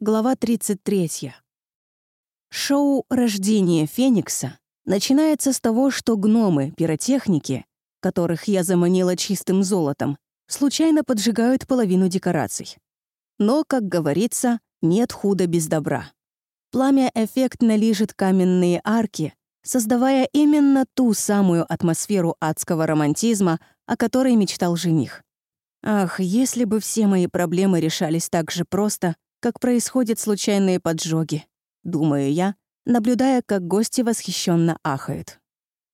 Глава 33. Шоу «Рождение Феникса» начинается с того, что гномы-пиротехники, которых я заманила чистым золотом, случайно поджигают половину декораций. Но, как говорится, нет худа без добра. Пламя эффектно лижет каменные арки, создавая именно ту самую атмосферу адского романтизма, о которой мечтал жених. Ах, если бы все мои проблемы решались так же просто — как происходят случайные поджоги, думаю я, наблюдая, как гости восхищенно ахают.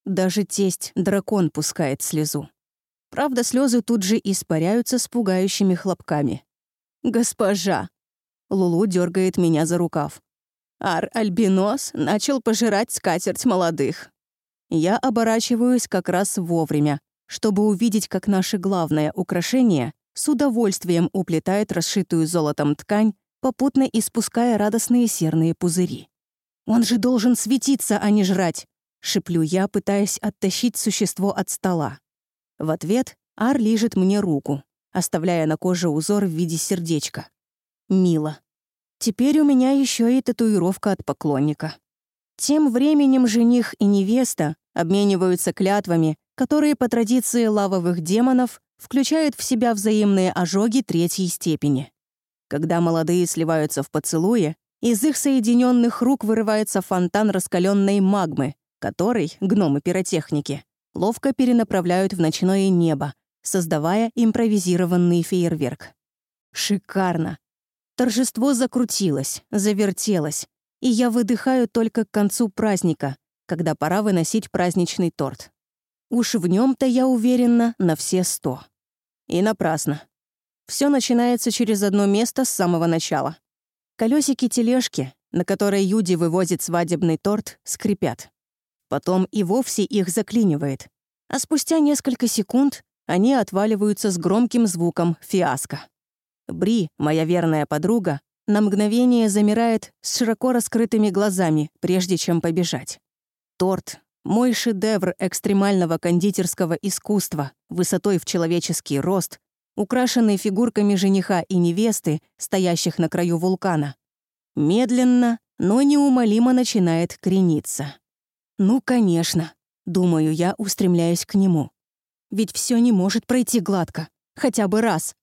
Даже тесть дракон пускает слезу. Правда, слезы тут же испаряются с пугающими хлопками. «Госпожа!» Лулу дергает меня за рукав. Ар-альбинос начал пожирать скатерть молодых. Я оборачиваюсь как раз вовремя, чтобы увидеть, как наше главное украшение с удовольствием уплетает расшитую золотом ткань попутно испуская радостные серные пузыри. «Он же должен светиться, а не жрать!» — шиплю я, пытаясь оттащить существо от стола. В ответ Ар лижет мне руку, оставляя на коже узор в виде сердечка. Мило. Теперь у меня еще и татуировка от поклонника. Тем временем жених и невеста обмениваются клятвами, которые по традиции лавовых демонов включают в себя взаимные ожоги третьей степени. Когда молодые сливаются в поцелуе, из их соединенных рук вырывается фонтан раскаленной магмы, который гномы-пиротехники ловко перенаправляют в ночное небо, создавая импровизированный фейерверк. Шикарно. Торжество закрутилось, завертелось, и я выдыхаю только к концу праздника, когда пора выносить праздничный торт. Уж в нем то я уверена на все сто. И напрасно. Все начинается через одно место с самого начала. Колесики тележки, на которой Юди вывозит свадебный торт, скрипят. Потом и вовсе их заклинивает. А спустя несколько секунд они отваливаются с громким звуком фиаско. Бри, моя верная подруга, на мгновение замирает с широко раскрытыми глазами, прежде чем побежать. Торт — мой шедевр экстремального кондитерского искусства, высотой в человеческий рост, украшенный фигурками жениха и невесты, стоящих на краю вулкана. Медленно, но неумолимо начинает крениться. «Ну, конечно», — думаю я, устремляясь к нему. «Ведь все не может пройти гладко. Хотя бы раз.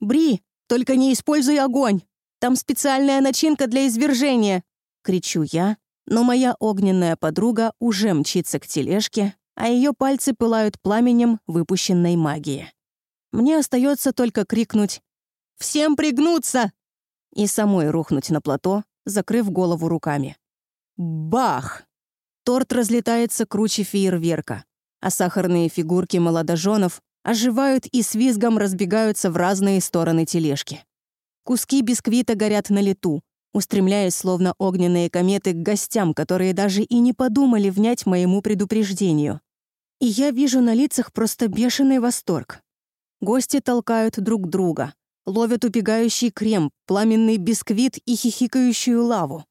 Бри, только не используй огонь! Там специальная начинка для извержения!» — кричу я, но моя огненная подруга уже мчится к тележке, а ее пальцы пылают пламенем выпущенной магии. Мне остается только крикнуть «Всем пригнуться!» и самой рухнуть на плато, закрыв голову руками. Бах! Торт разлетается круче фейерверка, а сахарные фигурки молодоженов оживают и с визгом разбегаются в разные стороны тележки. Куски бисквита горят на лету, устремляясь словно огненные кометы к гостям, которые даже и не подумали внять моему предупреждению. И я вижу на лицах просто бешеный восторг. Гости толкают друг друга, ловят убегающий крем, пламенный бисквит и хихикающую лаву.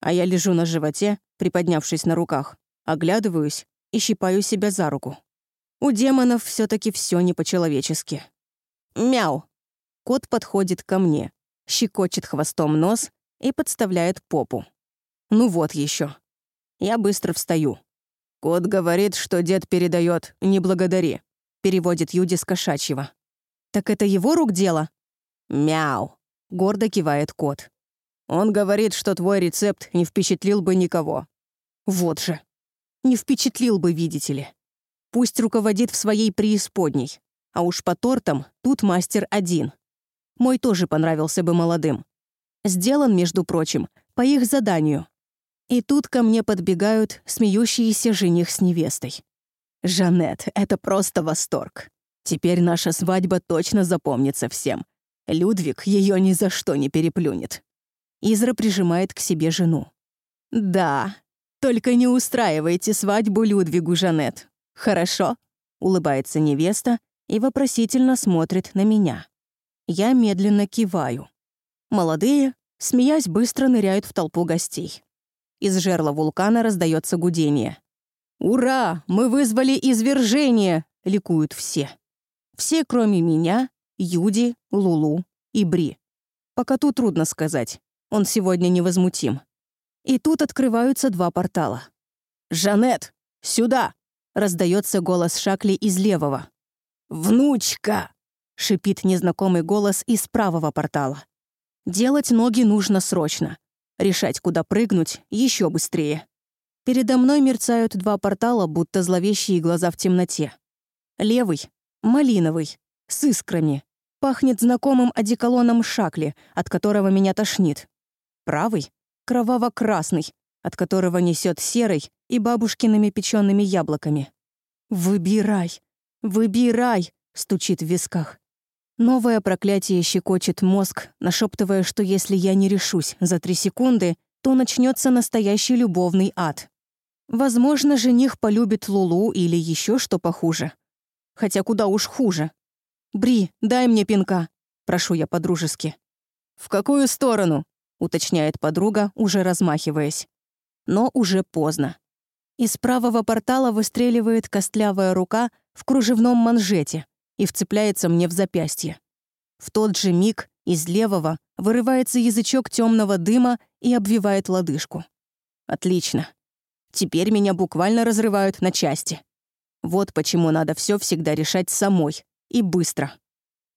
А я лежу на животе, приподнявшись на руках, оглядываюсь и щипаю себя за руку. У демонов все таки все не по-человечески. Мяу! Кот подходит ко мне, щекочет хвостом нос и подставляет попу. Ну вот еще. Я быстро встаю. Кот говорит, что дед передает «не благодари» переводит Юди с кошачьего. «Так это его рук дело?» «Мяу», — гордо кивает кот. «Он говорит, что твой рецепт не впечатлил бы никого». «Вот же. Не впечатлил бы, видите ли. Пусть руководит в своей преисподней. А уж по тортам тут мастер один. Мой тоже понравился бы молодым. Сделан, между прочим, по их заданию. И тут ко мне подбегают смеющиеся жених с невестой. «Жанет, это просто восторг. Теперь наша свадьба точно запомнится всем. Людвиг ее ни за что не переплюнет». Изра прижимает к себе жену. «Да, только не устраивайте свадьбу Людвигу, Жанет. Хорошо?» Улыбается невеста и вопросительно смотрит на меня. Я медленно киваю. Молодые, смеясь, быстро ныряют в толпу гостей. Из жерла вулкана раздается гудение. «Ура! Мы вызвали извержение!» — ликуют все. Все, кроме меня, Юди, Лулу и Бри. Пока тут трудно сказать, Он сегодня невозмутим. И тут открываются два портала. «Жанет, сюда!» — раздается голос Шакли из левого. «Внучка!» — шипит незнакомый голос из правого портала. Делать ноги нужно срочно. Решать, куда прыгнуть, еще быстрее. Передо мной мерцают два портала, будто зловещие глаза в темноте. Левый — малиновый, с искрами. Пахнет знакомым одеколоном Шакли, от которого меня тошнит. Правый — кроваво-красный, от которого несет серой и бабушкиными печеными яблоками. «Выбирай! Выбирай!» — стучит в висках. Новое проклятие щекочет мозг, нашептывая, что если я не решусь за три секунды, то начнется настоящий любовный ад. Возможно, жених полюбит Лулу или еще что похуже. Хотя куда уж хуже. «Бри, дай мне пинка», — прошу я подружески. «В какую сторону?» — уточняет подруга, уже размахиваясь. Но уже поздно. Из правого портала выстреливает костлявая рука в кружевном манжете — и вцепляется мне в запястье. В тот же миг из левого вырывается язычок темного дыма и обвивает лодыжку. Отлично. Теперь меня буквально разрывают на части. Вот почему надо все всегда решать самой. И быстро.